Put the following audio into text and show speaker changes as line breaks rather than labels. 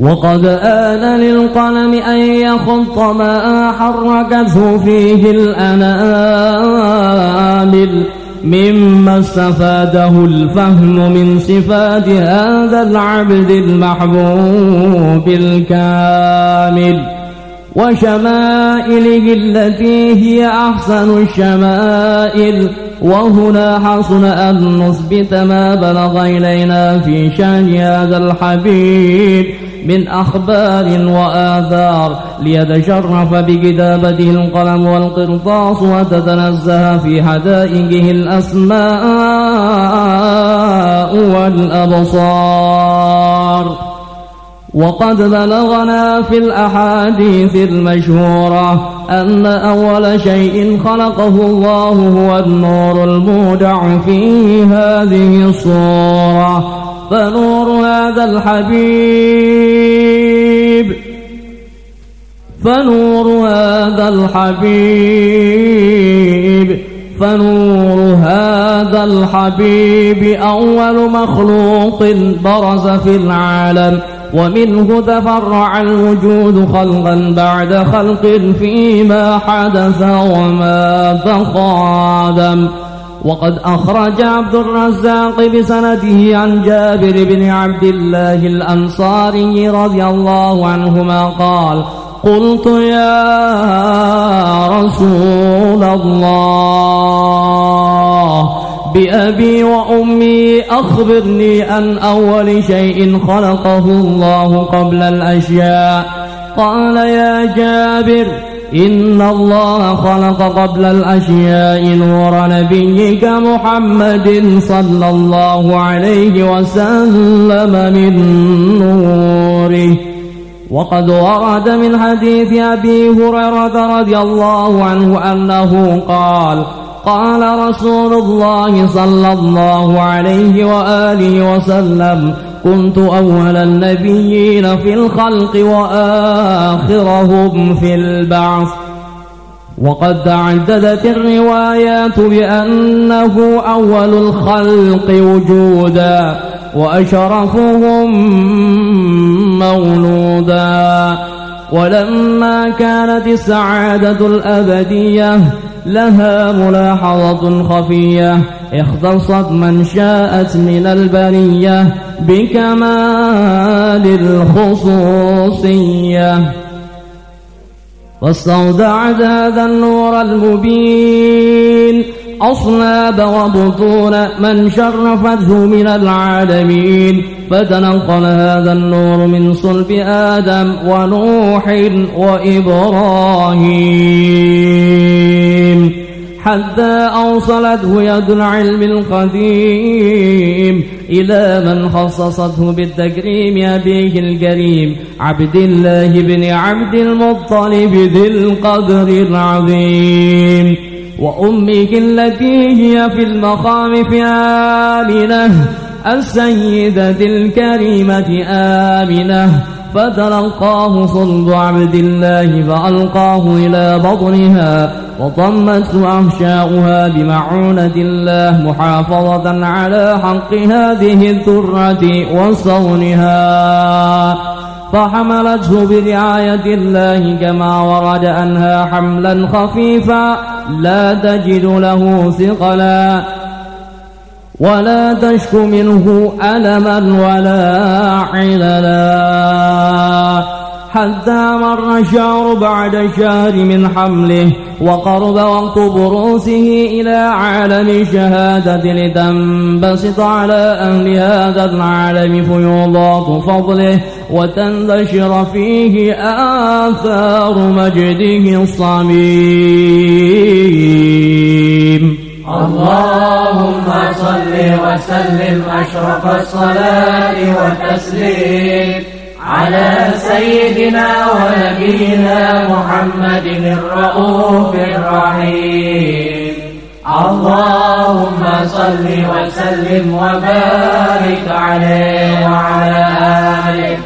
وقد آن للقلم أن يخط ما حركته فيه الأنامل مما استفاده الفهم من صفات هذا العبد المحبوب الكامل وشمائله التي هي أحسن الشمائل وهنا حسن أن نثبت ما بلغ إلينا في شأن هذا الحبيب من أخبار وآثار ليتشرف بكتابته القلم والقرطاس وتتنزه في حدائقه الأسماء والأبصار. وقد بلغنا في الأحاديث المشهورة أن أول شيء خلقه الله هو النور المودع في هذه الصورة. فنور هذا الحبيب فنور هذا الحبيب فنور هذا الحبيب أول مخلوق برز في العالم. ومنه تفرع الوجود خلقا بعد خلق فيما حدث وما تقادم وقد أخرج عبد الرزاق بسنده عن جابر بن عبد الله الأنصاري رضي الله عنهما قال قلت يا رسول الله بأبي وأمي أخبرني عن أول شيء خلقه الله قبل الأشياء. قال يا جابر إن الله خلق قبل الأشياء نور نبيك محمد صلى الله عليه وسلم من نوره. وقد ورد من حديث أبي هريرة رضي الله عنه أنه قال قال رسول الله صلى الله عليه وآله وسلم كنت أول النبيين في الخلق وآخرهم في البعث. وقد تعددت الروايات بأنه أول الخلق وجودا وأشرفهم مولودا. ولما كانت السعادة الأبدية لها ملاحظة خفية. اختصت من شاءت من البرية بكمال الخصوصية. واستودعت هذا النور المبين أصناب وبطون من شرفته من العالمين فتنقل هذا النور من صلب آدم ونوح وإبراهيم حتى أوصلته يد العلم القديم إلى من خصصته بالتكريم أبيه الكريم عبد الله بن عبد المطلب ذي القدر العظيم. وأمه التي هي في المقام آمنة السيدة الكريمة آمنة. فتلقاه صلب عبد الله فألقاه إلى بطنها وطمته أحشاؤها بمعونة الله محافظة على حق هذه الذرة وصونها. فحملته برعاية الله كما ورد أنها حملا خفيفا. لا تجد له ثقلا ولا تشك منه ألما ولا عللا. حتى مر شهر بعد شهر من حمله وقرب وقت بروسه إلى عالم الشهادة لتنبسط على أهل هذا العالم فيوضات فضله وتنتشر فيه آثار مجده الصميم.
اللهم صل وسلم أشرف الصلاة والتسليم. على سيدنا ونبينا محمد الرؤوف الرحيم. اللهم صل وسلم وبارك عليه وعلى آله.